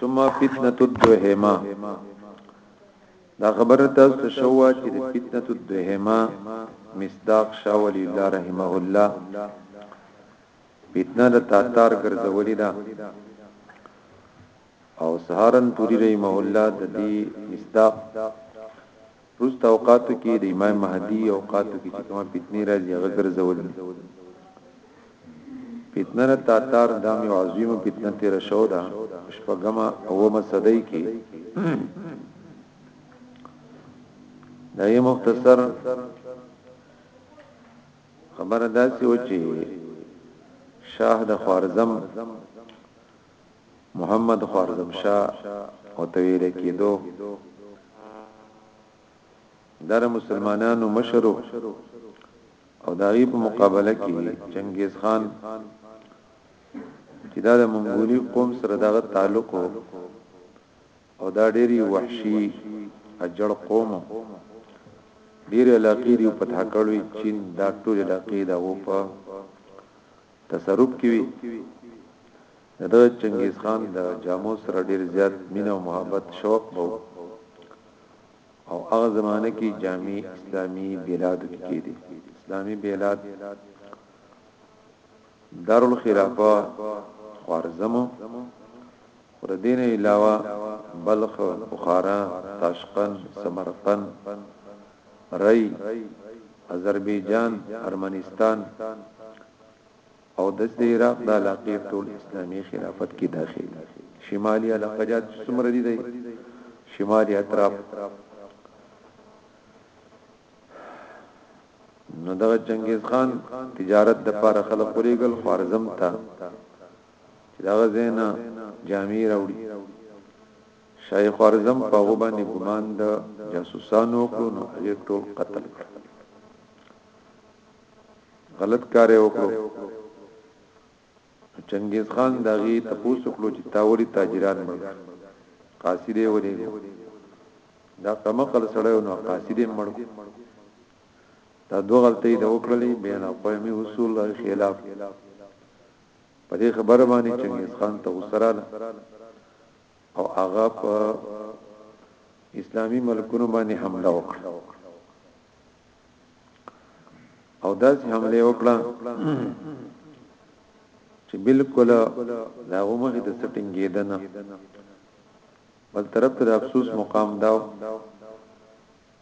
ثم فتنه الدهما دا خبر تاسو شوا چې فتنه الدهما مصداق شاولی الله رحمه الله فتنه د تاتار ګرځولې ده او سهارن پوری رحمه الله ددی مصداق روست اوقاتو کې د امام مهدی اوقاتو کې چې کومه فتنه راځي هغه ګرځول دي فتنه را تاتار دا می عظیم فتنه تیر شو دا شپګما او مسدی کې دا یې مختصر خبره داسې و چې شاه د خوارزم محمد خوارزمشاه او ته ویل کېدو دا د مسلمانانو مشر او د هغې په مقابله کې چنګیز خان چې دا د منګولي قوم سره دغه تعلق او دا ډېری وحشي اجړ قوم ډېر علاقې دی په تاکړوي چین دا ټول علاقې دا و په تصرف کې وي د ده چنګیز خان د جامو سره ډیر زیات مینه او محبت شوق به او هغه زمانه کې جامع اسلامی بلاد کې کېدي اسلامی بلاد دارالخلافه خوارزمو خو د دې نه علاوه بلخ، بخارا، تاشقند، سمرقند، ري، اذربيجان، ارمنستان او داسې د عراق دا علاقې ټول اسلامي خلافت کې داخل دي. شمالي علاقه جات چې څومره دي د شمالي اطراف نو دغه چنګیز خان تجارت د پاره خلک ولېږل خوارزم ته چې د هغه ځای نه جامې راوړي شاه خوارزم په هغه باندې ګمان د جاسوسانو وکړو نو هغه ټول قتل کړ غلط کار یې وکړو چنگیز خان داغي تپوسو کړو چې تاوري تاجران مړ قاصده ولې دا کمقل سره نو قاصده مړ دا دوه غلطۍ د وکړلې بین قومي اصول خلاف په دې خبره باندې چنګیز خان ته وسراله او هغه په اسلامی ملکونو باندې حمله وکړه او داسې حمله وکړه چې بالکل دا ومغه د سټینګیدنه بل طرف ته افسوس مقام داو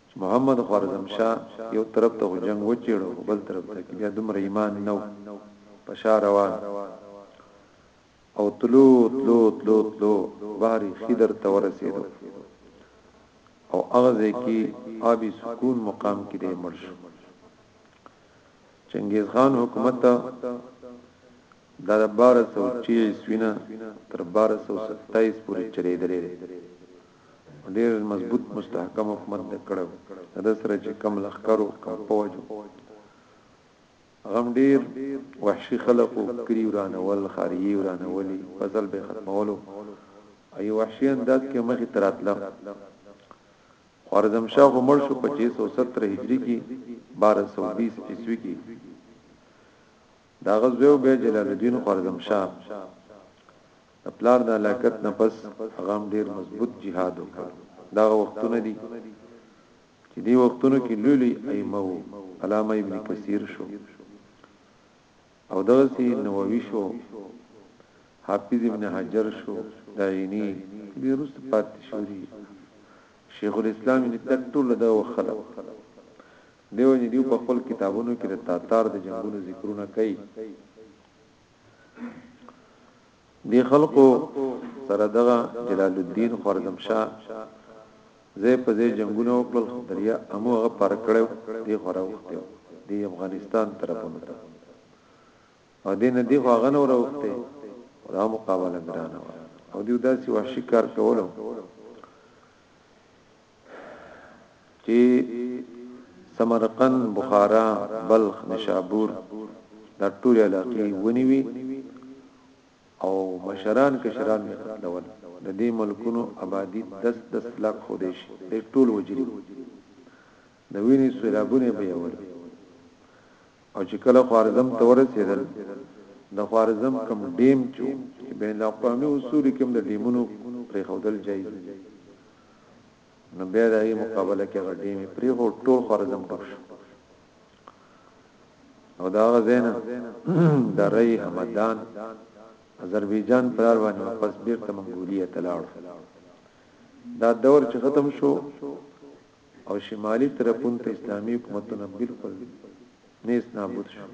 چې محمد خوارزم شاه یو طرف ته خو جنګ وچېړو خو بل طرف ته کې بیا دومره ایمان نه و په شا روان او تلو تلو تلو تلو بحر خضر ته ورسېدو او هغه ځکه آبي سکون مقام کې دی مرش چنګیز خان حکومت د 1230 وینا تر 1227 پورې چلیدلې ډیر مضبوط مستحکم حکومت د کړو د سره چې کم لخرو کم پوجو غم ډیر وحشي خلقو کری ورانه ول خارجي ورانه ولي فصل به ختمولو ای وحشي انداز کې مخې تراتله خوارزم شاه عمر شو 2517 هجری کې 1220 عیسوی کې دا غزوه به جلال الدین خوارزم شاه د پلار د علاقت نه پس هغه ډیر مضبوط جهاد وکړ دا وختونه دي چې دی وختونو کې لوی لوی ائمه وو علامه ابن کثیر شو او دغسی نووي شو حافظ ابن حجر شو داینی دې رست پات شو دي شیخ الاسلام ابن تکتور له دغه خلک دیو جن دیو په خپل کتابونو کې د تاتار د جنگونو ذکرونه کوي دی خلکو سره دغه جلال الدین خوارزم شاه زه په دې جنگونه وکړل دریا امو هغه پر کړو دی خورا وخته دی افغانستان طرفونو ته او دین دی خو هغه نور وخته را مقابله ګرانه او دی داسې وحشي کار کولو چي سمرقند، بخارا، بلخ، نشابور دا ټولي علاقي ونيوي او مشران کشران يې قتلول، د دې ملکونو ابادي دس دس لاک ښودی شي، دی ټول وژلي وو، د ويني سيلابونه يې بهيول او چي کله خوارزم ته ورسيدل د خوارزم کوم ډيم چي وو، چي بين الاقوامي اصولو کي هم د ډيمونو پريښودل جايز نه دي. نو بیا د هغې مقابله کې هغه ډیمې پریښود ټول خوارزم ډوب شو او دا غزینا د رئی همدان آذربایجان پر روانه واپس بیرته منګولیا ته لاړ دا دور چې ختم شو او شمالي طرفون ته اسلامي حکومتونه بالکل نیس نابود شو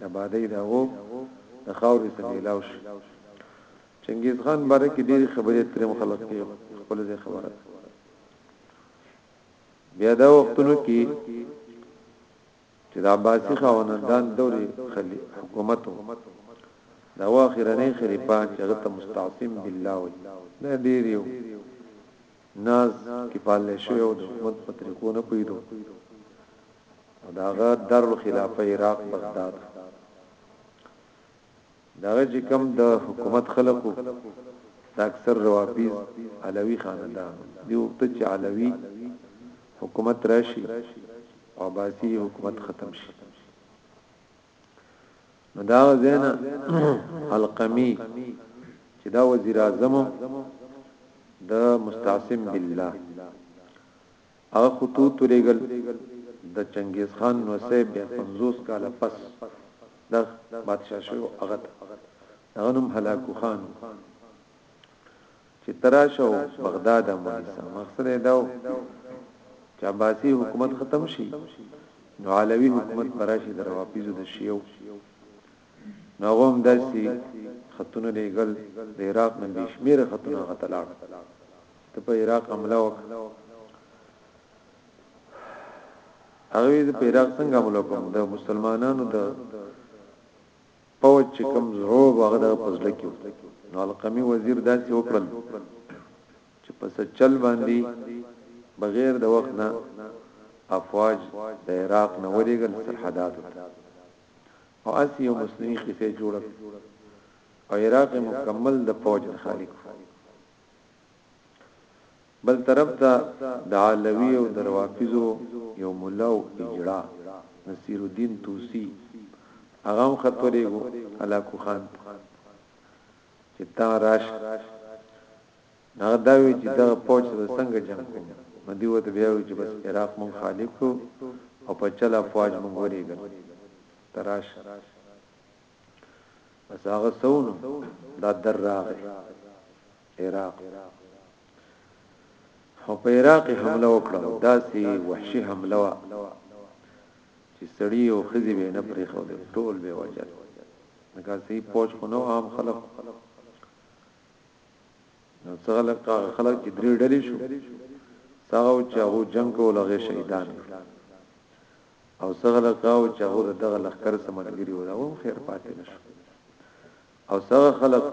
د بادې دا وو د خاورې سمې لاو شو چنګیز خان باره کې ډېری خبرې ترې مخلص کې خپل ځای خبره ده بیا دا وختونو کې چې د عباسي خاوندان دوري خلی حکومت دا واخرنې خلیفان چې غته مستعصم بالله وي دا ډیر یو ناز کې پاله شو او د حکومت په طریقو نه پویدو او داغه در خلافه عراق بغداد دغه چې کم د حکومت خلق وو دا اکثر روافض علوي خاندان دی وخت چې علوي حکومت راشي او عباسي حکومت ختم شي نو دا زینا القمی چې دا وزیر اعظم د مستعصم بالله هغه خطوط ولېږل د چنګېز خان نوسۍ بيا پنځوس کاله پس د بادشاه شوی و هغه ته د هغه نوم هلاکو خان و چې ته راشه او بغداد هم ونيسه مقصد يې دا و چې عباسي حکومت ختم شي نو علوي حکومت به راشي د روافضو د شيعو نو هغه هم داسې خطونه لېږل د عراق نه بې شمېره خطونه هغه ته لاړل ته په عراق حمله وکړه هغه وی په عراق څنګه حمله کوم د مسلمانانو د پوج چې کوم زړه هغه د پزړه کې نو القمی وزیر داسې وکړل چې په سچل باندې بغیر د وخت نه افواج د عراق نه ورېګل سرحدات او اسی یو مسلمي کیسه جوړه او عراق مکمل د پوج خالق بل طرف ته د علوي او د روافضو یو ملا او اجړا نصیر الدین طوسي هغه هم خط ولېږو هلاکو خان ته چې تا راش نه دا وی چې دا پوج سره څنګه جنگ کوم نو دی وته بیا وی چې بس عراق مون خالی کړو او په چلا فوج مون ورېګل تراش بس هغه سونو دا در راغی عراق او په عراق حمله وکړه دا سي وحشي حمله وا چې سړی او خزي به نه پرې خو ټول به وجل نګه سي پوج خو نو عام خلک نو څنګه خلک خلک چې درې ډلې شو څنګه چې هغه جنگ کوله شهیدان او څه غله کاو چې هغه دغه لخر سره ملګری و دا هم خیر پاتې نشو او څنګه خلق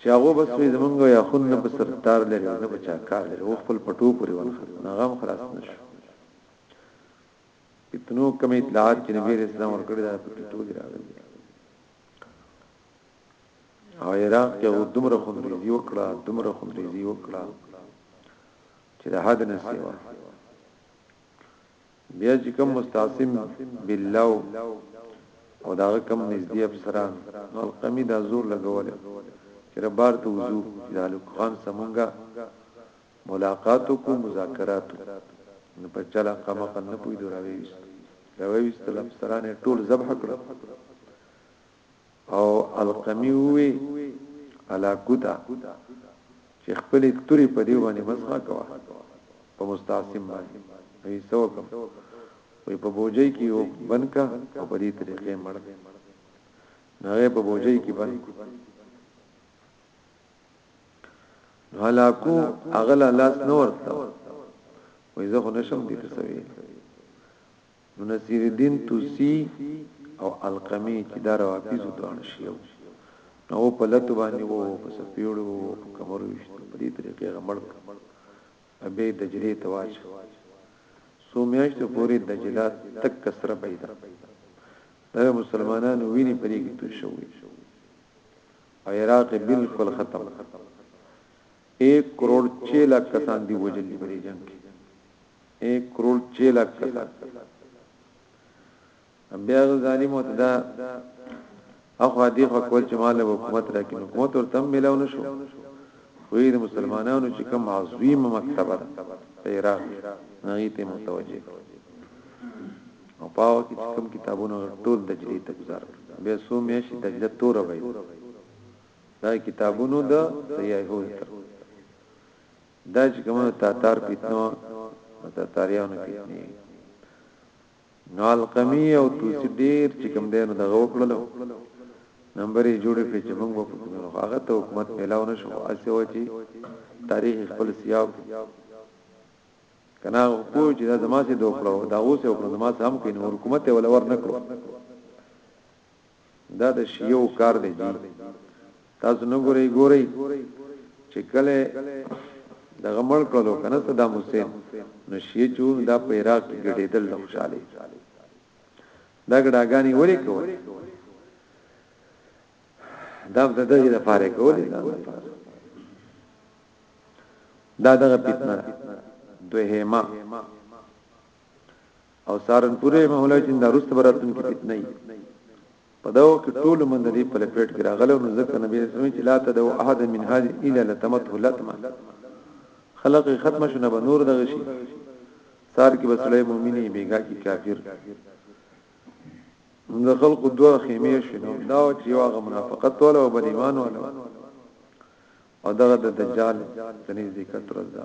چې هغه بس وي زمونږ یا خون نه په سر تار لري نه په چا کار لري او خپل پټو پورې ونخل نه غم خلاص نشو اتنو کم اطلاعات چې نبی رسول الله ورکړی دا په کتو کې راغلي او عراق کې دومره خوندې وکړه دومره خوندې وکړه چې د حد نه سیوا بیا چې کوم مستعصم بالله او دا کوم نږدې افسران نو قمی دا زور لګول چې ربار ته وضو جلال خان سمونګه ملاقات کو مذاکرات نو په چلا قمه قن نه پوي دراوي وست راوي وست لمسران ټول ذبح کړو او القمی ووی الا ګوته چې خپل توري په دی باندې مسخه کوا په مستعصم باندې وی سوکم وی په بوجي کې یو بنکا او په دې طریقې مړ نه په بوجي کې بن هلاکو اغلا لاس نور وی زه خو نشم دې تسوي نو نصیر الدین طوسی او علقمي چې دا روافض و دواړه شیعه وو نو هغو په لتو باندې وو او په څپېړو وو او په کمرو ویشتو په دې طریقې هغه مړ کړ او بیا یې دجلې ته واچو څو میاشتو پورې دجله تکه سره پیدا دا مسلمانانو ویني په دې کې توی شوي او عراق بالکل ختم ایک کروړ چه لاک کسان دی وژل دی په دی جنګ کی ایک کروړ چه لاک کسان بیا غزالی مو ته دا اخوا دی خو کول چې مال حکومت راکې نو حکومت ورته ملاو نشو خو د مسلمانانو چې کوم عظیم مکتبه په عراق نغی ته متوجه او پاو کې کوم کتابونه ټول دجلی ته گزار به سو میش دجله تور وای دا کتابونو د سیاحو تر دا چې کوم تاتار پیتنو تاتاریانو پیتنی نو القمی او توسی ډیر چې کوم دینو دغه وکړلو نمبرې جوړ کړې چې موږ په کومه هغه ته حکومت ملاو نشو اسې و چې تاریخ خپل سیاق کنا کو چې دا زماسه دوکړو دا اوسه وکړو زماسه هم کین حکومت ولا ور نکړو دا د شیو کار دی جی تاسو نه ګورئ ګورئ چې کله د غمل کړو کنه صدام حسین نو شی چون دا په عراق کې ګډېدل د خوشاله دا ګډاګانی ورې کول دا د دې لپاره کول دا دغه فتنه دوهما او سارنپورې محله چې دا رسته براتون کې فتنه ای په داو کې ټول من دې په لپیټ کې راغله نو ځکه نبی رسول چې لا ته دو احد من هذه الا لتمته لتما خلق ختم شنه به نور دغه شي سار کې بسړې مؤمنه بیګا کې کافر د خلق دوه خیمه شنو دا چې واغه منافقت ولا او بل ایمان ولا او دغه د دجال کني ذکر تر ځا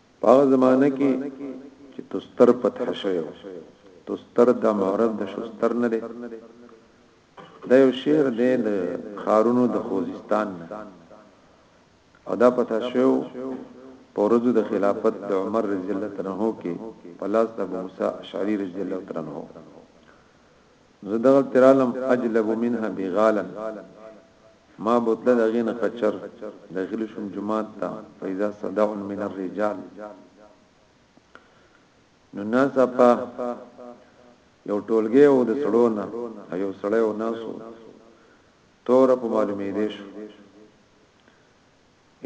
په هغه زمانه کې چې تستر فتح شوی و تستر د معرب د شستر نه دی دا یو شعر دی د خارونو د خوزستان نه او دا پتا شو پورزو د خلافت د عمر رضی الله عنه کې پلاس د ابو موسی اشعری رضی الله عنه زه دغل ترالم اجلب منها بغالا ما بوتله د غین قچر داخل شوم جماعت ته فیضا صدع من الرجال نو ناسا په یو ټولګه او د سړونه یو سړی او ناسو تور په معلومې دي شو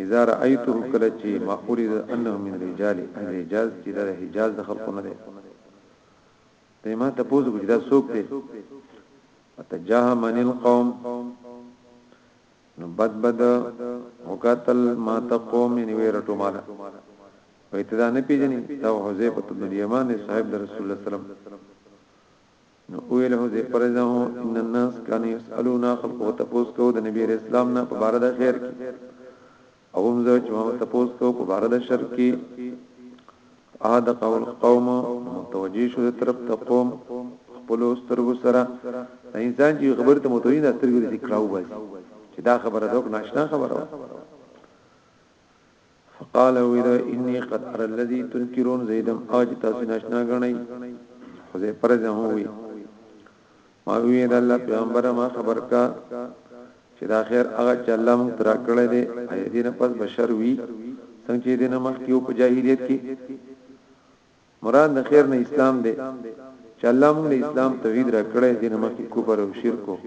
اذا رايته کله چې ما اريد انه من رجال الحجاز چې د حجاز د خلقونه دي ته ما ته پوز کوچ دا سوک ته اتجاه من القوم نو بد بد وکتل ما تقوم یعنی ویرټو مالا و اتدا نه پیجنی دا حذیفه بن یمان صاحب در رسول الله سلام نو اویل حذیفه رضی الله ان الناس كانوا يسالون خلق وتفوس کو د نبی اسلام نه په بار د خیر کی او هم زه چې ما تپوس کو په بار د شرک کې ا د قول قوم متوجي شو طرف ته قوم خپل سترګو سره انسان چې خبر ته متوجي نه سترګو دې کړهو بس چې دا خبره دوک ناشنا خبره فقال ویرا انی قد ارى الذي تنكرون زیدم اج تاسو ناشنا غنئ خو زه پرځه هووي ما وویل، الله پیغمبره ما خبر که چې دا خیر هغه چې الله موږ ته راکړی دی، ایا د دې نه پس به شر وي څنګه چې د دې نه مخکې وو په جاهلیت کې؟ مراد د خیر نه اسلام دی چې الله موږ له اسلام توحید راکړی، د دې نه مخکې کفر او شرک وو،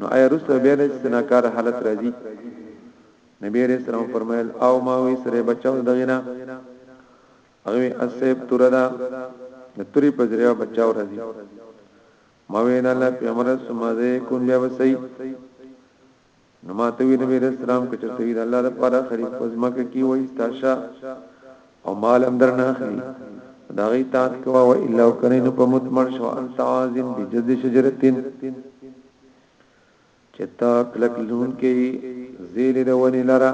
نو ایا وروسته بیا د ستناکار حالت راځي؟ نبی علیه السلام وفرمایل، او ما وی سره بچاو دغه نه هغه السیف توردا د توري په ذریعه بچاو راځي. ما ویل الله پیغمبر سم ده کوم بیا وسی نو ما ته وی نبی رسول الله کچ سوید الله د پاره خلیف پزما کی وای تاشا او مال هم درنه اخلي دا غي تات کوا و الا کرین په متمر شو انت عازم بجد شجرتين چې تا کلک لون کې یي زیلې د ونی لره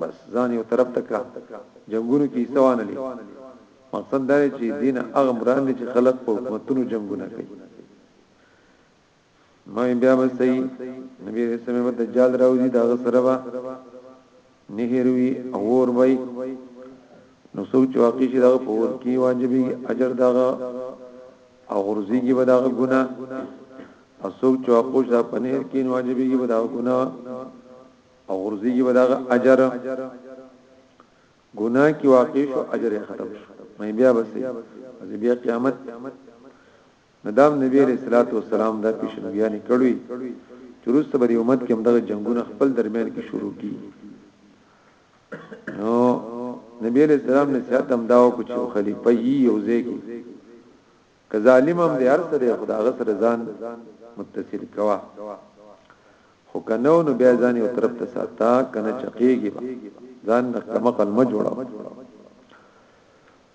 بس ځان یو طرف ته کړه جنگونو کې حصہ وانه لې مقصد دا دی چې دین هغه مراد دی چې خلک په حکومتونو جنگونه کوي ما بیا به صحیح نبی رسول الله دجال راوځي دا غسربا نه هیروي اور به نو څوک چې واقع شي دغه په اور کې واجبي اجر دغه او غرزيږي به دغه ګناه او څوک چې واقع شي په نهر کې واجبي به دغه ګناه او غرزيږي به دغه اجر ګناه کې واقع شو اجر ختم شو مې بیا بسې بیا قیامت نو دا هم نبی علیه الصلاة والسلام دا پیشنګویانې کړوی چې وروسته به د امت کې هم دغه جنگونه خپل درمیان کې شروع کی نو نبی علیه السلام نصیحت هم دا وکړ چې خلیفہ یې یوځای کی که ظالم هم دی ارسه دی خدا غ سره ځان متصل کوا خو کنو نو بیا ځان یو طرف ته ساته کنه چقیږي ځان نه کمقل ما جوړاو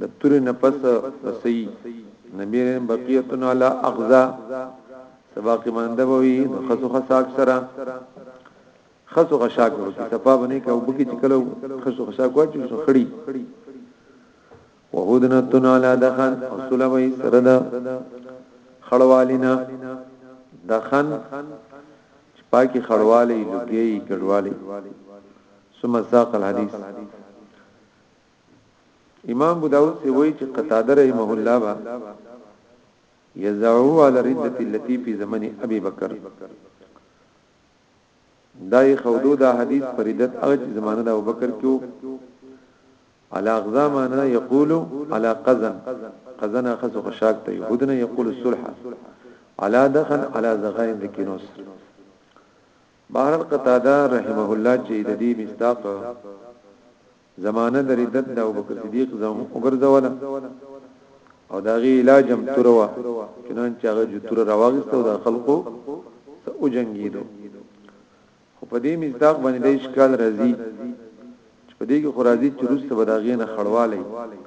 د تور نه پس پسې نبی رحم بقیتن علی اغزا سبا کې مانده بوي د خسو خساک سره خسو خشاک ورو کې صفا باندې کې او بګی چې کلو خسو خشاک واچو سو خړی وهودنا تن علی دخن او سلوی سره دا خړوالینا دخن پاکی خړوالی لګي کډوالی ثم ساق الحديث امام ابو داود سی وای چې قتاده رحمه الله با یزعو علی ردت التي فی زمن ابي بکر دای خودو دا حدیث فریدت اج زمانه د ابوبکر کیو على اغزام انا يقول على قزن قزن اخذ غشاك ته يهودنا يقول الصلح على دخن على زغائن د کینوس بهرحال قتاده رحمه الله چي د دې مصداق زمانه د ردت د ابوبکر صدیق زمه وګرځوله او دا غي علاج هم تروا چنانچه هغه جو تر راوغسته او د خلقو سره او جنگیدو خو په دې مصداق باندې د اشکال راځي چې په دې کې خورازي چې روس ته بداغې نه خړوالي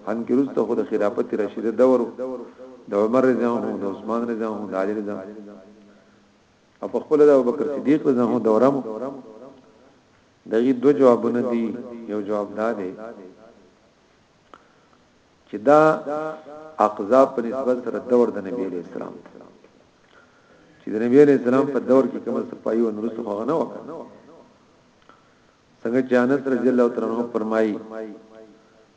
ان کې روس ته خود خلافت راشده دور د عمر رضی الله عنه د عثمان رضی الله عنه د علی رضی الله او په خپل د ابوبکر صدیق رضی الله عنه دورم دغه دو جوابونه دي یو جواب دا دی چې دا اقذاب په نسبت سره دور د نبی علیہ السلام چې د نبی علیہ السلام په دور کې کوم صفایي او نورستو هغه نه وکړ څنګه چې انس رضی الله تعالی عنہ فرمایي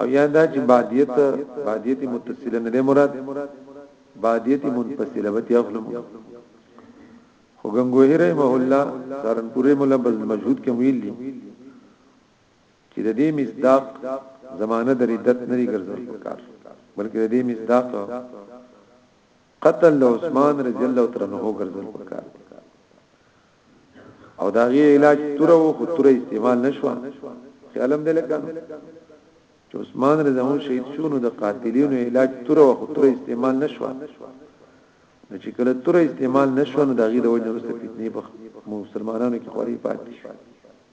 او یا دا چې بادیت بادیت متصله نه ده مراد بادیت منفصله به تخلم خو غنگوهی رحمه الله سارنپوری مولا بل مجهود کې ویل دي چې د دې مصداق زمانه د ردت نه لري ګرځول پکار بلکې د دې مصداق قتل عثمان رضی الله تعالی عنہ ګرځول پکار او دا غي علاج تور او خو تور استعمال نشو خیالم دې لکه چې عثمان رضی الله شهید شو نو د قاتلینو علاج تور او خو تور استعمال نشو نو چې کله تور استعمال نشو نو دا غي د وجه رسته فتنې په مسلمانانو کې خوري پاتې شو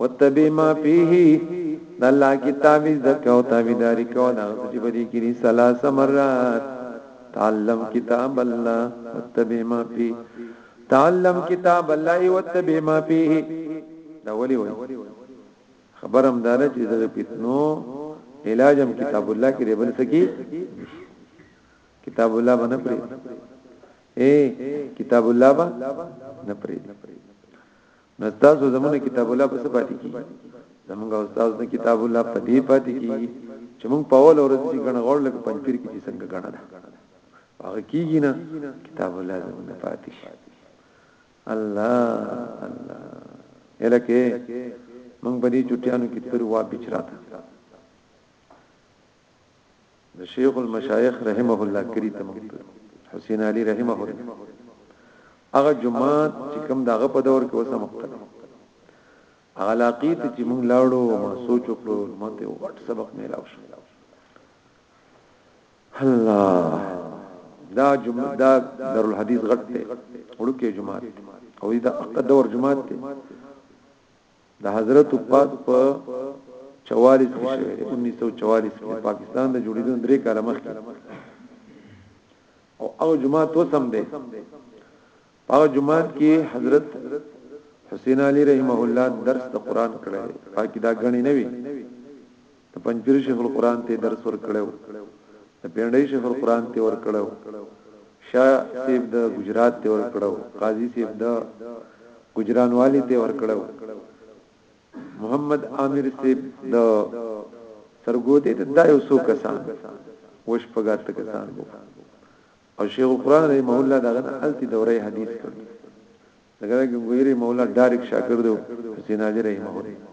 وتبي ما فيه د الله کتاب د کو تابعداري کو دا چې په دې کې دي ثلاث مرات تعلم کتاب الله وتبي ما فيه تعلم کتاب الله وتبي ما فيه دا ولي وي خبرم دار چې دغه فتنو علاجم کتاب الله کې بل سکی کتاب الله باندې پرې اے کتاب الله باندې نه پرې نو تاسو زمونږ کتاب الله په څه پاتې کیږي زمونږ استاد نه کتاب الله په دې پاتې کیږي چې مونږ په اول ورځ کې غنه غوړ لکه پنځپیر کې چې څنګه غنه ده هغه کیږي نه کتاب الله زمونږ پاتې شي الله الله الکه مونږ په دې چټیانو کې تر وا بچراته د شيخ المشايخ رحمه الله کلی ته مونږ تلو حسين علي رحمه الله هغه جمعات چې کوم داغه په دور کې وسه مختلف هغه لاقی ته چې مونږ لاړو ما سوچ وکړو ماته وټ سبق میلاو شو الله دا جمعه دا در الحدیث غټ ته وړوکې جمعه او دا اقا دور جمعه ته د حضرت پاک په 44 کې شوی دی 1944 کې پاکستان د جوړیدو درې کال مخکې او هغه جمعه تو سم دی هغه جمعه کې حضرت حسین علی رحمه الله درس د قران کړی پاکی دا غنی نه وی د پنځپیر شیخ القرآن ته درس ورکړو د پیړۍ شیخ القرآن ته ورکړو شاه سیب د ګجرات ته ورکړو قاضي سیب د ګجران والی ته ورکړو محمد عامر سیب د سرګوتې ته دا یو څو کسان وش پګات کسان وو او شیخ القرآن رحمه الله دغه التی دوره حدیث کړ دغه ګویری مولا ډایرک شاګرد حسین علی رحمه الله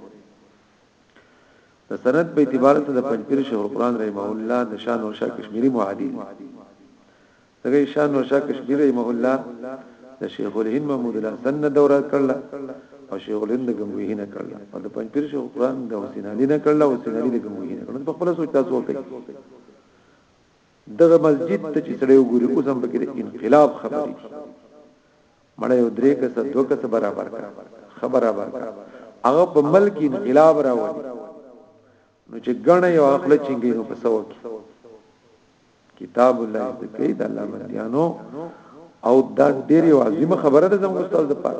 د سند په اعتبار سره د پنځپیر شیخ القرآن رحمه الله د شاه نور شاه کشمیری معادی دی دغه شاه نور شاه کشمیری رحمه الله د شیخ الهند محمود الحسن نه دوره کړل او شیخ الهند د ګنگوهی نه کړل او د پنځپیر شیخ القرآن د حسین علی نه کړل او حسین علی د ګنگوهی نه کړل په خپل سوچ تاسو وکړئ دغه مسجد ته چې سړی وګوري اوس هم پکې انقلاب خبرې مړه یو درې کس دوه کس برابر کړ خبره برابر هغه په ملک انقلاب راوړي نو چې غنه یو خپل چنګي نو پسو کی کتاب الله دې کوي د الله بنديانو او دا ډېر عظیم خبره ده زموږ استاد لپاره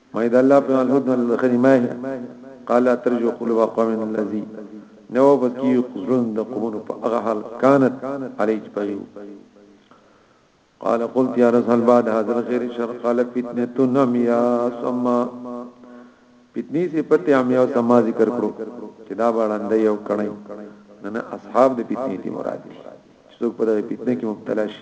ما اذا الله بن الهدن الخني ما هي قال لا ترجو قلوب قوم الذي نو بکی قزرن د قومونو په هغه حال كانت علي جبريو قال قلت يا رسول بعد هذا الخير شر قال فتنه نميا سما فتنی سے پته امیا سما ذکر کړو چې دا باندې یو کړی نه اصحاب د فتنې دی مراد دي څوک په دې فتنه کې مبتلا شي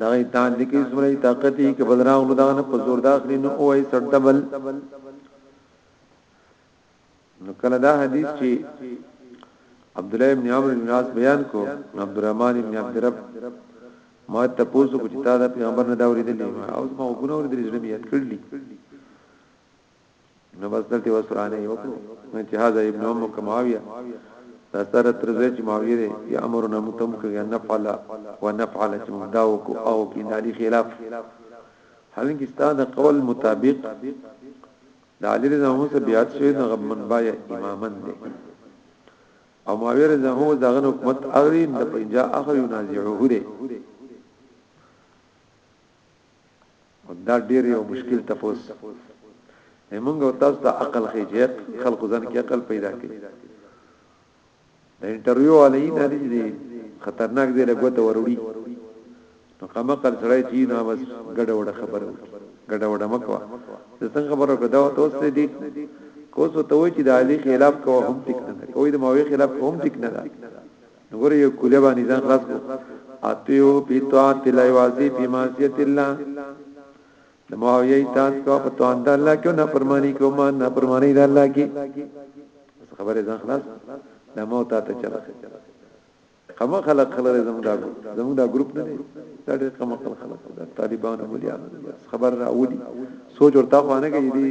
دا ایتان دي کې سورې طاقت یې کې بدراغ نو دا نه په زور داخلي نو او ای سر ډبل نو کله دا حدیث چې عبد الله ابن عمرو بن عاص بیان کو عبد الرحمن ابن عبد رب ما ته پوسو کو چې تا دا پیغمبر نه دا ورېدلې او ما وګونو ورېدلې زړه مې یاد کړلې نو بس دلته وسرانه یو کړو نو چې هاذا ابن ام معاویه دا سره تر دې چې معاویه دې یا امرنا متم کوي ان نفعل و نفعل چې موږ دا وکړو او کې دالی خلاف حالانکه ستاد قول مطابق د علی رضی الله عنه بیات شوی د غمن بای امامن دی او معاویه رضی الله عنه دغه حکومت اغری د پنجا اخر ینازعه دی او دا ډیر یو مشکل تپوس موږ او تاسو ته عقل خې چې خلکو ځان کې عقل پیدا کړي د انټرویو علی نه دي خطرناک دی له ګوت وروړي نو کما کل سړی چې نو بس ګډه وډه خبره وکړي ګډه وډه مکوا زه څنګه خبره کړه دا اوس ته دي کوڅو ته وای چې د علي خلاف کوه هم ټیک نه کوي د ماوي خلاف هم ټیک نه ده نګور یو کله باندې ځان خلاص کو اتیو بی طاعت الله وازی بی معصیت الله د معاویه اطاعت کو په توان د الله کې نه فرمانی کو ما نه فرمانی د الله کې خبره ځان خلاص د موت ته چلا خمه خلق خلره زموږ دا زموږ دا ګروپ نه دی دا ډېر خمه خلق خلق دا طالبانو مليانو خبر راولي سوچ ورته خوانه کوي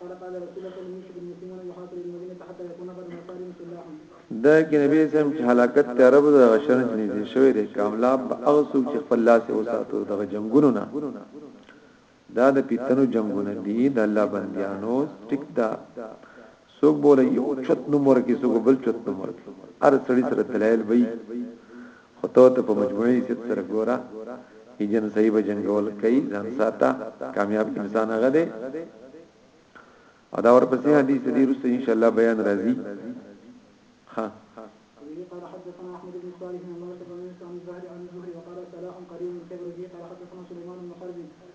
قال قال رسول الله صلى الله عليه وسلم يتيمون يحاصر المدينه حتى يكون قد مسارهم سلاح دا کې نبی سم چې هلاکت ته عرب د غشن چې نږدې شوی دی کاملاب هغه څوک چې خپل لاس او ساتو دغه جنگونو نه دا د پیتنو جنگونه دي د الله بندیانو ټیک دا څوک بوله یو چت نمبر کې څوک بل چت نمبر کې هر سړی سره دلایل وي خو ته ته په مجموعي سیت سره ګوره چې جن صحیح به جنگول کوي ځان ساته کامیاب انسان هغه دی او دا ورپسې حدیث دې رسو ان شاء الله بیان راځي ها قال حدثنا احمد بن صالح بن مرثد بن سعد الزهري عن الزهري وقال سلاح قريب من خبره قال حدثنا سليمان بن خالد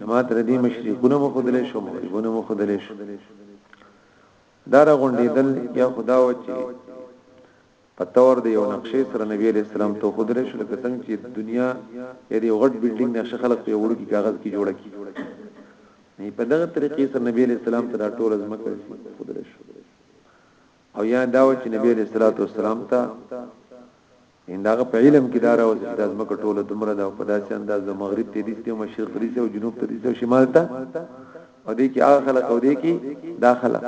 نما تر دې مشرکونه مو خدلې شو مغربونه مو خدلې شو دا را غونډېدل یا خدا و چې په تور دی یو نقشې سره نبی علیہ السلام ته خدلې شو لکه څنګه چې دنیا یا دی غټ بلډینګ نقشه خلق په وړو کې کاغذ کې جوړه کی نه په دغه طریقې سره نبی علیہ السلام ته دا ټول ځمکه خدلې شو او یا دا و چې نبی علیہ السلام ته ان د هغه په علم کې دا راوځي چې د ځمکه ټوله دومره ده او په داسې انداز د مغرب ته دیسته او مشرق ته دیسته او جنوب ته دیسته او شمال ته او دې کې هغه خلک او دې کې دا خلک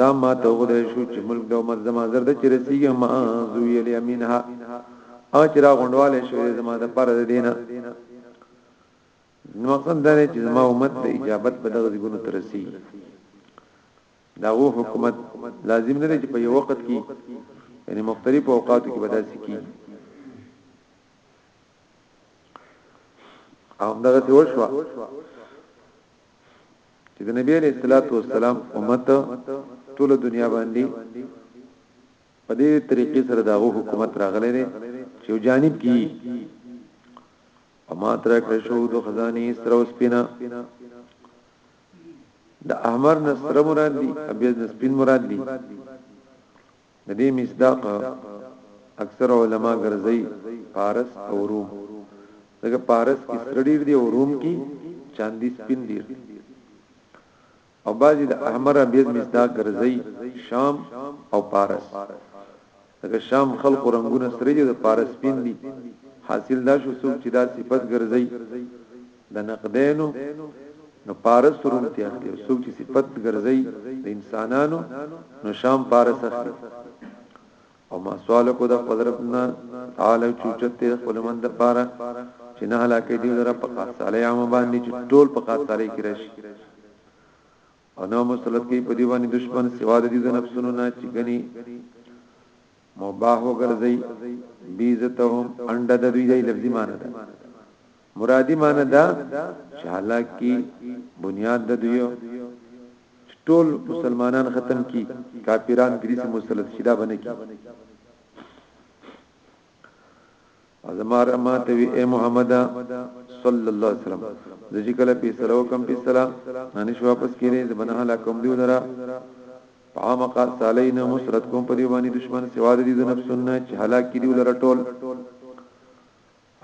دا ما ته وګورئ شو چې ملک د عمر زما زر د چرسیږي ما زوی الی امینها او چې را غونډواله شو زما د پر دینه نو مقصد دا چې زما امت د اجابت په دغه ځګونو ترسي دا هو حکومت لازم نه دی چې په یو وخت کې یعنی مختلف اوقاتو کې بداسي کی او دغه څه وشو چې د نبی عليه الصلاه والسلام امت ټول دنیا باندې په دې طریقې سره دا هو حکومت راغلی دی چې جانب کی اما تر کښو د خزاني سره وسپینا د احمر نه سره مراد دي ابيض نه سپين مراد دي د دې مصداق اکثر علما ګرځي فارس او روم دغه فارس کې سره ډیر دي او روم کې چاندي سپین دي او بعضی د احمر ابيض مصداق ګرځي شام او فارس دغه شام خلقو رنګونه سره دي او د پاره سپين دي حاصل دا شو څوک چې دا صفت ګرځي د نقدينو نو پاره سرون ته اخلي او څوک چې صفت ګرځي د انسانانو نو شام پاره سخلي او ما سوال کو د قدرتنا تعالی چوچته خپل من د پاره چې نه هلاکې دی در په قاصاله عام باندې چې ټول په قاصاله کې راشي او نه مسلط کوي په دی باندې دشمن سوا د دې د نفسونو نه چې غني مباح وګرځي بیزتهم انډه د دوی دی لفظي معنی ده مرادي معنی ده چې حالکه بنیاد د دوی ټول مسلمانان ختم کی کافران دریس مسلط شیدا بنه کی زما رب ما ته وی اے محمد صلی الله علیه وسلم زه چې کله په سره وکم په سره نه شو واپس کېږي زه بنه لا کوم دیو درا پامقا سالین مسرت کوم په دیوانی دشمن سوا د دې د نفسونه چې هلاک کړي ولر ټول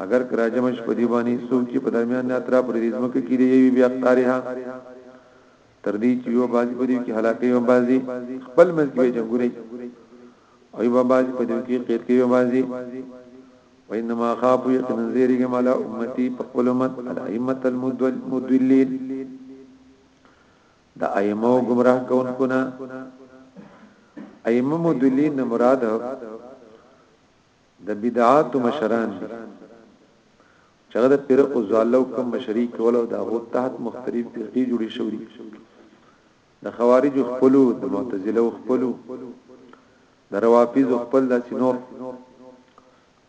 اگر کراجمش په دیوانی سوق چې په درمیان نه اترا پر دې زمکه کې دی وی بیا قارها تر دې چې یو بازی په دې کې هلاکې یو بازی خپل مزګې جنگوري او یبا باز په دې کې قید کې یو بازي وانما خاف یقین زیرګ ملا امتی په خپل امت الائمه المدلل دا ائمه گمراه کون کنا ائمه مدلین مراد د بدعات مشران دي چغه د پیر او زالو کوم مشری کولو دا هو تحت مختلف فرقې جوړې شوې د خوارجو خپلو د معتزله خپلو د روافض خپل د سينور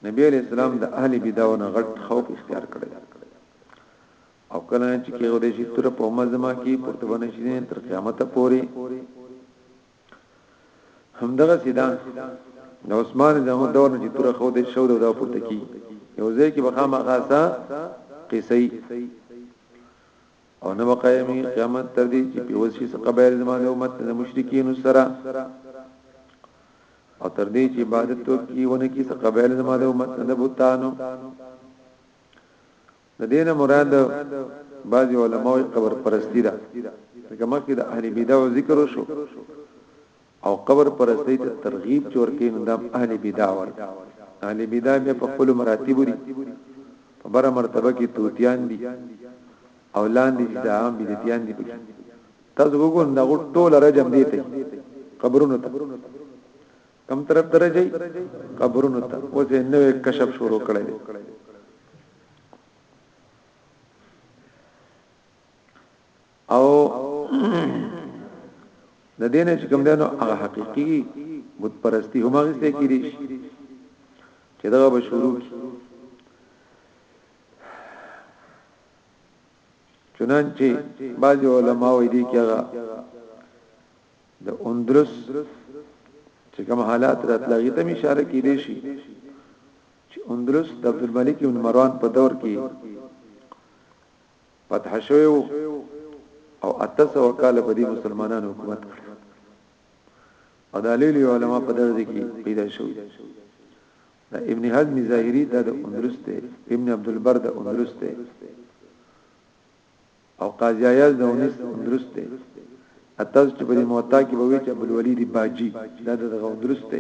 نبی علیہ السلام د اهل بدعو نه غټ خوف اختیار کړی او کله چې کې غوډې شي تر په مزما کې پورته باندې شي تر قیامت پورې همدغه سیدا د عثمان زمو دور نه چې تر خو دې شو دا پورته کی یو ځای کې بخا مخاسا قصې او نه وقایمی قیامت تر دې چې په وسی څخه قبایل زمانه امت د مشرکین سره او تر دې چې عبادت وکي ونه کی څخه قبایل زمانه امت د بوتانو د دې نه مراد بعضی علماوی قبر پرستی ده لکه مخکې د اهل بدع ذکر وشو او قبر پرستۍ ته ترغیب چې ورکوي نو دا هم اهل بدع ورته اهل بدع بیا په خپلو مراتبو دي په بره مرتبه کې طوطیان دي او لاندې چې دا عام بدعتیان دي پکې تاسو وګورئ دا ټول رجم دي ته قبرونو ته کم طرف ته راځي قبرونو ته اوس یې نوې کشف شروع کړی دی او د دې نه چې کوم دنو هغه حقيقي بت پرستی هم هغه څه کړي چې دا به شروع کی چنانچه بعض علما وې دي چې هغه د اندرس چې کوم حالات راتلغې ته اشاره کړي شي چې اندرس د عبد الملک بن مروان په دور کې فتح شوی وو او اته سو کال په دې مسلمانانو حکومت کړ او د لیلی علماء په درځ کې پیدا شو دا ابن حزم ظاهری دا د اندلس ته ابن عبد البر د اندلس ته او قاضی عیاض د اونیس اندلس ته اتاز چې په موتا کې به وی چې ابو الولید باجی دا د اندلس ته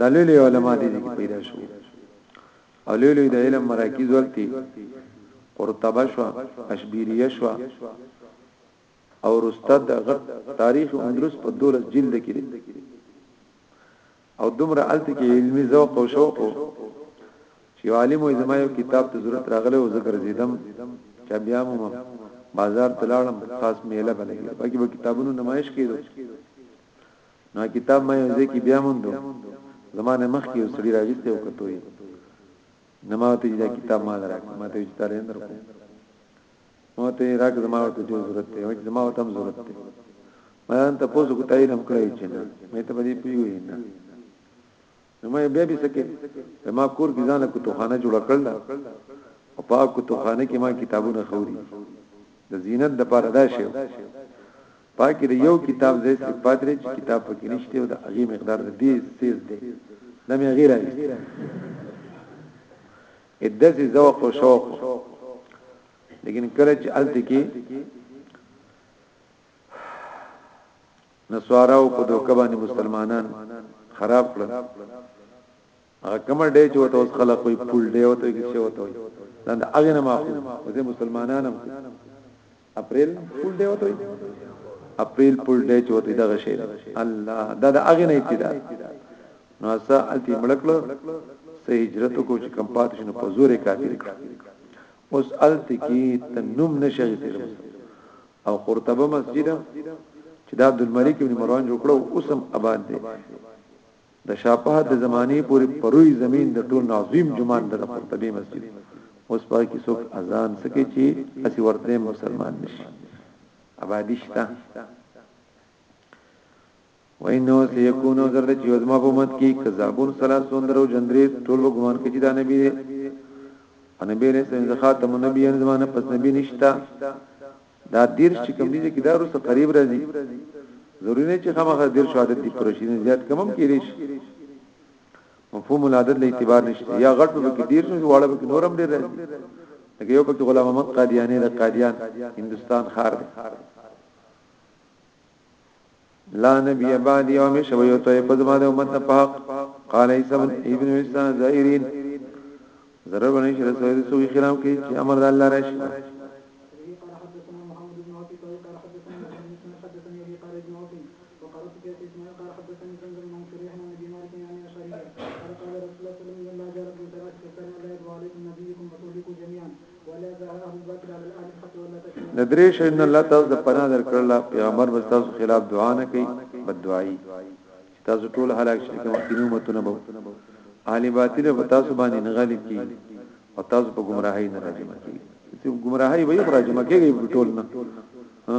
دا لوی لوی علما دي چې پیدا شو او لوی لوی د علم مراکز ولتي قرطبه شو اشبیریه شو او رستد غټ تاریخ اندلس په دولس جلد کې او دومره الته کې علمي ذوق او شوق چې عالم وي زما یو کتاب ته ضرورت راغله او ذکر زیدم چې بیا مو بازار تلاړم خاص میله بلګي باقي به کتابونو نمایش کېدو نو کتاب ما یو ځای کې بیا موندو زمانه مخ کې وسړي راغسته او کتوي نما ته دا کتاب ما درک ما ته چې تعالی اندر کو ما ته راک زما ته ډیر ضرورت دی او چې زما ته هم ضرورت دی ما ته پوسو کو تایید هم کړی چې نه مې ته باندې پیوي نه نو ما بیا به سکه ما کور کې ځانه کوتوخانه جوړ کړل او په کوتوخانه کې ما کتابونه خوري د زینت د پاره دا شی پاکې د یو کتاب زې سره پاتره چې کتاب پکې نشته او د هغه مقدار د دې سیز دی دا مې غیر راځي ادسي ذوق او شوق لیکن کله چې الته کې نصاراو په دوکه باندې مسلمانان خراب کړل هغه کوم ډې چې وته اوس خلک وي پول ډې وته کې څه وته وي دا هغه نه ماخو وځي مسلمانانم اپریل پول ډې وته وي اپریل پول ډې چې وته دغه شی الله دا د هغه نه ابتدا نو اسا التی ملکلو سه هجرت کو چې کم پات شنو په زور کافر کړ اوس الته کی ته نوم نشه ایستل او قرطبه مسجد چې د عبد الملک ابن مروان جوړ کړو اوسم آباد دی د شاپه د زمانه پورې پروي زمين د ټول عظیم جمان د قرطبي مسجد اوس پای کې څوک اذان سکه چې اسی ورته مسلمان نشي آبادی شته وانه سيكون او زرد چې وزما په مت کې کذابون ثلاثون درو جندري ټول به ګمان کوي دا نبی دی او نبی له سنځ خاتم نبی ان زمانه پس نبی نشتا دا دیر چې کوم دي چې دا روسه قریب راځي ضروري نه چې خامخا دیر شهادت دي پرشین زیات کمم کېږي مفهوم العدد له اعتبار نشته یا غټ به کې دیر شو واړه به نورم ډیر راځي لکه یو پکې غلام محمد قادیانی د قادیان هندستان خار دی لا نبی بعد یوم شو یو ته په زما د امت په حق قال عیسی ابن عیسی زائرین ضرر باندې چې رسول دې سوي خلاف کې چې امر د الله راشي د درې شین الله تاسو د پناه در کړل پیغمبر بس تاسو خلاف دعا نه کوي بد دعایي تاسو ټول هلاک شئ کوم کینو متونه بو اهل باطل به تاسو باندې نه غالب کی او تاسو په گمراهی نه راځم کی چې گمراهی به یې راځم کیږي ټول نه ها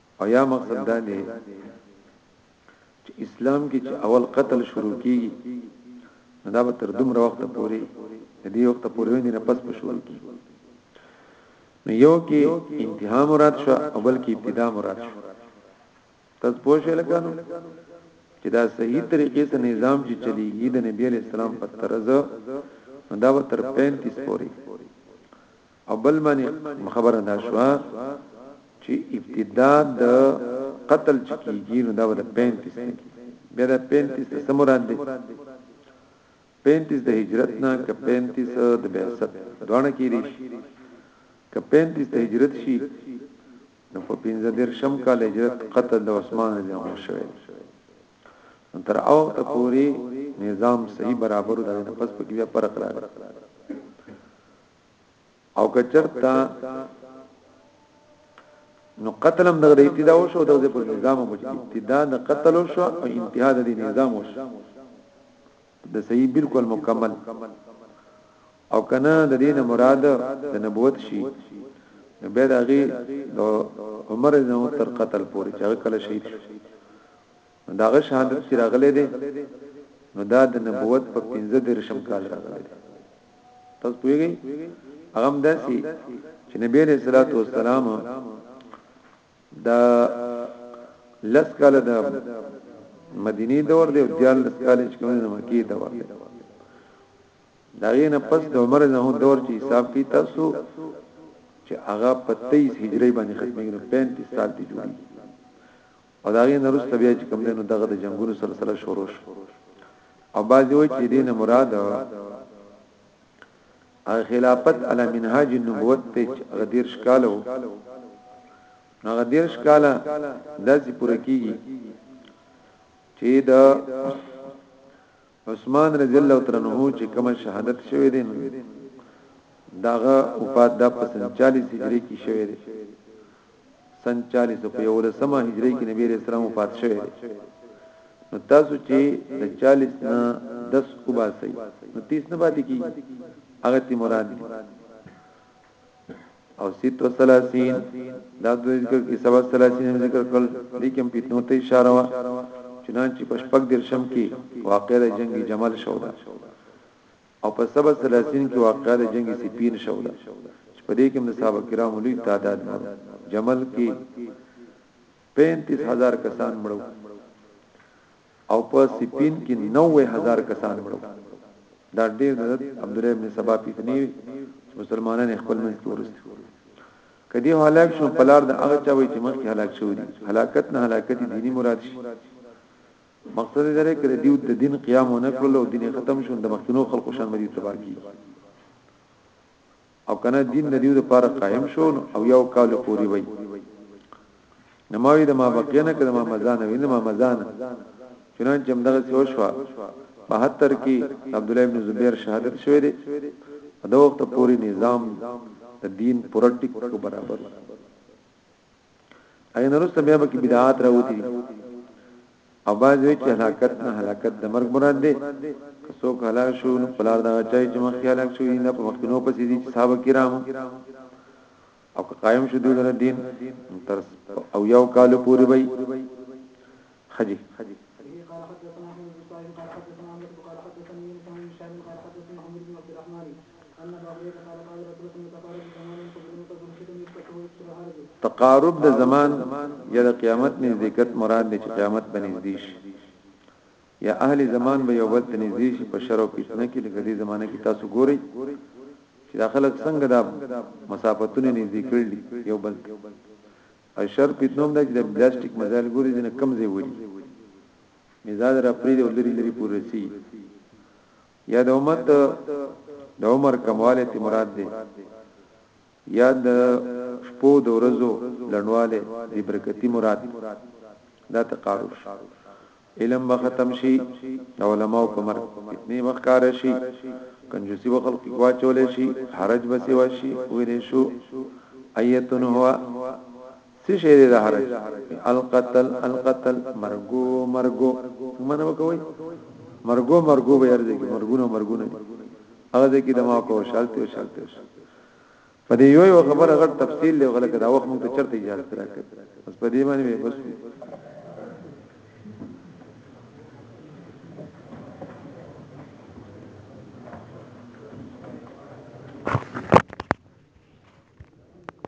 او یا مقصد دا دی چې اسلام کې چې اول قتل شروع کیږي دا به تر دومره وخت پورې د دې وخت پورې نه پس په شروع کی نو یو کې انتها مراد شو او بل کې ابتدا مراد شو تاسو پوه شئ لکه نو چې دا صحیح طریقې سره نظام چې چلیږي د نبی علی السلام په طرز دا به تر 35 پورې او بل معنی خبره دا شو چې ابتدا د قتل چې کیږي نو دا د 35 نه بیا د 35 څه مراد دی 35 د هجرت نه ک 35 د بعثت دوانه کیږي ک 35 د هجرت شي نو په 15 دیر شم کال هجرت قتل د عثمان رضی الله عنه شوی تر او ته پوری نظام صحیح برابر د پس په کې فرق راغی او که چرتا نو قتل هم دغه ابتدا وشو او دغه په نظام هم ابتدا د قتل وشو او انتها د نظام وشو د صحیح بالکل مکمل او کنه د دین مراد د نبوت شي به دغه د عمر نو تر قتل پورې چې کله شهید نو داغه شهادت چې راغلی دی نو دا د نبوت په 15 درشم کال راغلی دی تاسو پوهیږئ هغه هم داسي چې نبی عليه الصلاه والسلام دا لس کال د مدینی دور دی او دیال لس کال چې کومه د مکی دور دی دا غینه پس د عمر نه دور چې حساب کی تاسو چې هغه په 23 هجری باندې ختمېږي نو 35 سال دی جوړي او دا غي نرس بیا چې کوم دینو دغه د جنگونو سلسله شروع شو او باز وی چې دین مراد خلافت علی منهاج النبوت پیچ غدیر شکالو نو غدیر شکاله داسې پوره کیږي چې دا عثمان رضی الله تعالی عنہ چې کوم شهادت شوی دی داغه وفات د 45 هجری کې شوی دی 47 په یو لسمه هجری کې نبی رسول الله وفات شوی دی نو تاسو چې د 40 نه 10 وباسي نو 30 نه پاتې کی هغه تی مراد دی او 36 دا د ذکر کې سبا 36 ذکر کړل لیکم پیتنو ته اشاره وا چنانچه پشپک درشم کې واقع د جنگي جمل شو دا او په سبا 36 کې واقع د جنگي سپین شو دا چې په دې کې د صحابه کرامو لوی تعداد مړ جمل کې 35000 کسان مړو او په سپین کې نوي هزار کسان مړو دا ډیر د عبدالله ابن سبا پیتنی چې مسلمانان خپل منځ کې ورسته کدی هلاک شو پلار د هغه چا وی چې مخکې هلاک شو دي هلاکت نه هلاکت دینی مراد شي مقصد یې درې کړ دیو د دین قیام نه کړلو دین ختم شو د مخکینو خلقو شان مری تباکی او کنه دین د دیو د پاره قائم شو او یو کال پوری وای نماوی د ما بقینه کده ما مزان وی ما مزان چنانچه همدغه څه وشو 72 کې عبد الله ابن زبیر شهادت شوه دی دا وخت پوری نظام د دین پرټیک برابر اګه نورسته بیا به کې بدعات راوتی او باز وی چې هلاکت نه هلاکت د مرګ مراد دی که څوک هلاک شو نو پلار دا چای چې مخ هلاک شو نه په مخینو پسې دي صاحب کرام او که قائم شو دلر دین تر او یو کال پورې وي ښه دي. به قال حدثنا احمد بن صالح قال حدثنا عمرة قال حدثني يونس عن ابن شهاب قال حدثني حميد بن عبد الرحمن ان ابا هريره قال قال رسول الله تقارب الزمان ينقض الموت بالفتن يفتحه ويكسر الحرج تقارب د زمان یا د قیامت نزدېکت مراد دی چې قیامت به نږدې شي یا اهل زمان به یو بل ته نږدې شي په شر او فتنه کې لکه دې زمانه کې تاسو ګورئ چې دا خلک څنګه دا مسافتونه نږدې کړل یو بل ته او شر فتنوم دا چې د بلاستیک مزایل ګوري چې نه کم ځای وري مزاج را پرې او لري لري پورې سي یا د امت د عمر کمواله تی مراد دی یا د شپو د ورځو لړواله دی برکتی مراد دا تقارب علم به ختم شي د علماو په مرګ فتنې به ښکاره شي کنجوسي به خلق کې واچول شي حرج به سیوا شي ویل شو ایتن هو څه شی دی د حرج القتل القتل مرګو مرګو څنګه نو کوي مرګو مرګو به ارزه کې مرګونه مرګونه هغه کې دما کو شالته شالته په دې یو یو خبره غټ تفصیل دی غلکه دا وخت مونږ ته چرته اجازه راکړي بس په دې باندې بس